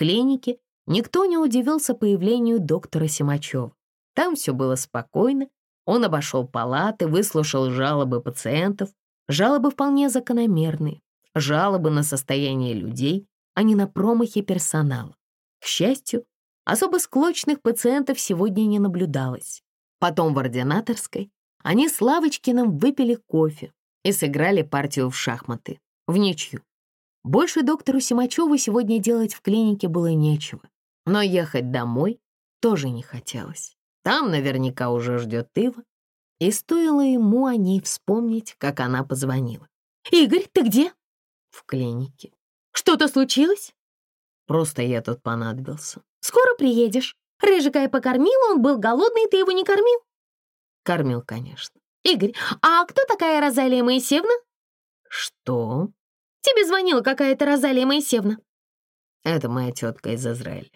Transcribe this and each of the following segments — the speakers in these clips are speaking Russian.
клинике никто не удивился появлению доктора Симачева. Там все было спокойно, он обошел палаты, выслушал жалобы пациентов, жалобы вполне закономерные, жалобы на состояние людей, а не на промахи персонала. К счастью, особо склочных пациентов сегодня не наблюдалось. Потом в ординаторской они с Лавочкиным выпили кофе и сыграли партию в шахматы, в ничью. Больше доктору Симачеву сегодня делать в клинике было нечего, но ехать домой тоже не хотелось. Там наверняка уже ждет Ива, и стоило ему о ней вспомнить, как она позвонила. «Игорь, ты где?» «В клинике». «Что-то случилось?» «Просто я тут понадобился». «Скоро приедешь. Рыжика я покормила, он был голодный, ты его не кормил?» «Кормил, конечно». «Игорь, а кто такая Розалия Моисеевна?» «Что?» Тебе звонила какая-то Розалия Моисеевна». «Это моя тетка из Израиля.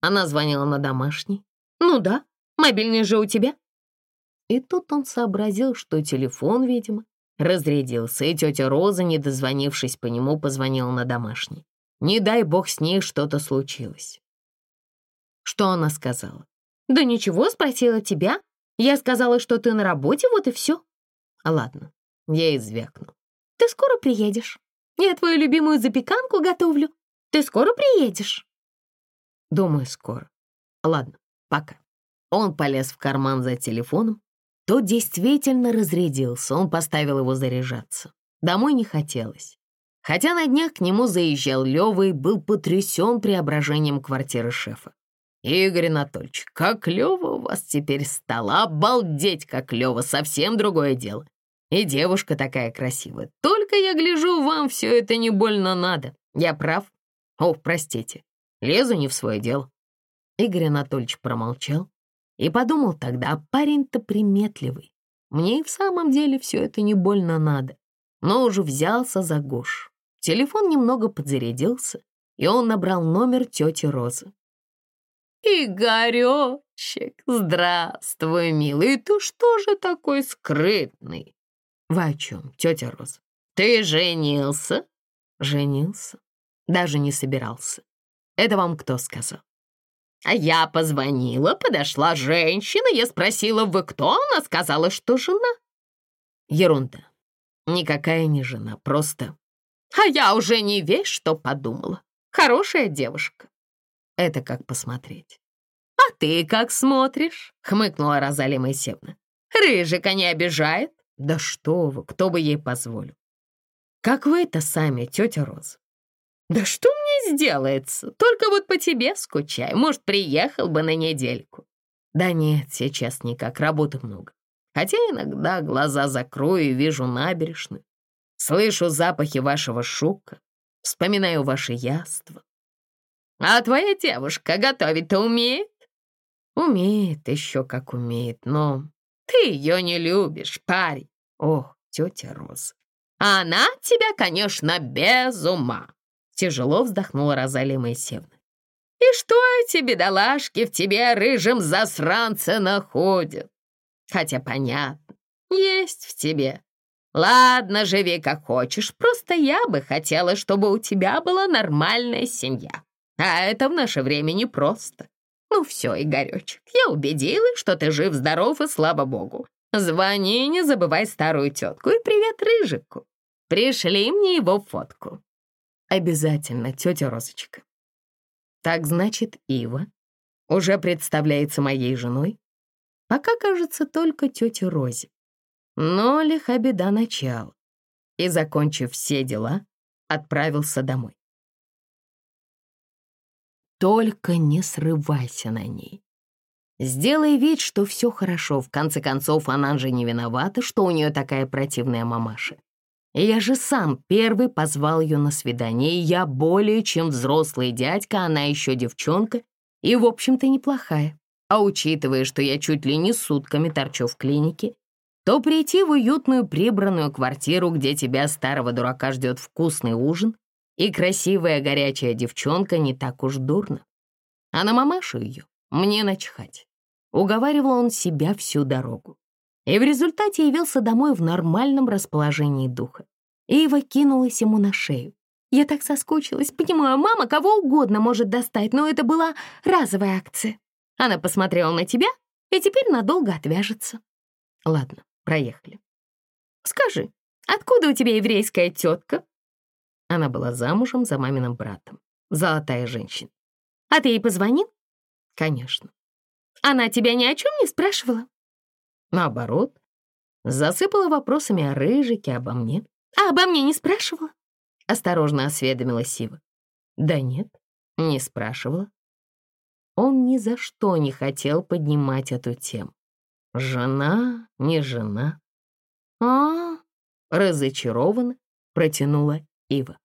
Она звонила на домашний». «Ну да, мобильный же у тебя». И тут он сообразил, что телефон, видимо, разрядился, и тетя Роза, не дозвонившись по нему, позвонила на домашний. Не дай бог с ней что-то случилось. Что она сказала? «Да ничего, спросила тебя. Я сказала, что ты на работе, вот и все». Ладно, я извякнул. «Ты скоро приедешь?» Я твою любимую запеканку готовлю. Ты скоро приедешь?» «Думаю, скоро. Ладно, пока». Он полез в карман за телефоном. Тот действительно разрядился, он поставил его заряжаться. Домой не хотелось. Хотя на днях к нему заезжал Лёва и был потрясен преображением квартиры шефа. «Игорь Анатольевич, как Лёва у вас теперь стало! Обалдеть, как Лёва! Совсем другое дело! И девушка такая красивая. Только я гляжу, вам все это не больно надо. Я прав? О, простите, лезу не в свое дело». Игорь Анатольевич промолчал и подумал тогда, а парень-то приметливый. Мне и в самом деле все это не больно надо. Но уже взялся за Гош. Телефон немного подзарядился, и он набрал номер тети Розы. «Игоречек, здравствуй, милый, ты что же такой скрытный?» «Вы о чем, тетя Роза?» «Ты женился?» «Женился? Даже не собирался. Это вам кто сказал?» А я позвонила, подошла женщина, я спросила, вы кто? Она сказала, что жена. Ерунда. Никакая не жена, просто... А я уже не весь что подумала. Хорошая девушка. Это как посмотреть. А ты как смотришь? Хмыкнула Розалия Моисеевна. Рыжика не обижает? Да что вы, кто бы ей позволил? Как вы это сами, тетя Роза? Да что мне сделается? Только вот по тебе скучаю. Может, приехал бы на недельку. Да нет, сейчас никак, работы много. Хотя иногда глаза закрою и вижу набережную. Слышу запахи вашего шука, вспоминаю ваше яство. А твоя девушка готовить-то умеет? Умеет, еще как умеет, но ты ее не любишь, парень. Ох, тетя Роза. Она тебя, конечно, без ума. Тяжело вздохнула Розалия Моисеевна. И что эти бедолашки в тебе, рыжем засранце, находят? Хотя понятно, есть в тебе. Ладно, живи как хочешь, просто я бы хотела, чтобы у тебя была нормальная семья. А это в наше время непросто. «Ну все, Игоречек, я убедилась, что ты жив-здоров и слава богу. Звони, не забывай старую тетку и привет Рыжику. Пришли мне его фотку». «Обязательно, тетя Розочка». «Так значит, Ива уже представляется моей женой?» «Пока, кажется, только тетя Розе. Но лиха беда начала». И, закончив все дела, отправился домой. Только не срывайся на ней. Сделай вид, что все хорошо. В конце концов, она же не виновата, что у нее такая противная мамаша. Я же сам первый позвал ее на свидание, я более чем взрослый дядька, она еще девчонка, и, в общем-то, неплохая. А учитывая, что я чуть ли не сутками торчу в клинике, то прийти в уютную прибранную квартиру, где тебя, старого дурака, ждет вкусный ужин, и красивая горячая девчонка не так уж дурно. А на мамашу ее мне начхать. Уговаривал он себя всю дорогу. И в результате явился домой в нормальном расположении духа. Ива кинулась ему на шею. Я так соскучилась. Понимаю, мама кого угодно может достать, но это была разовая акция. Она посмотрела на тебя и теперь надолго отвяжется. Ладно, проехали. Скажи, откуда у тебя еврейская тетка? Она была замужем за маминым братом. Золотая женщина. А ты ей позвонил? Конечно. Она тебя ни о чем не спрашивала? Наоборот. Засыпала вопросами о Рыжике, обо мне. А обо мне не спрашивала? Осторожно осведомила Сива. Да нет, не спрашивала. Он ни за что не хотел поднимать эту тему. Жена, не жена. А, -а, разочарованно протянула Ива.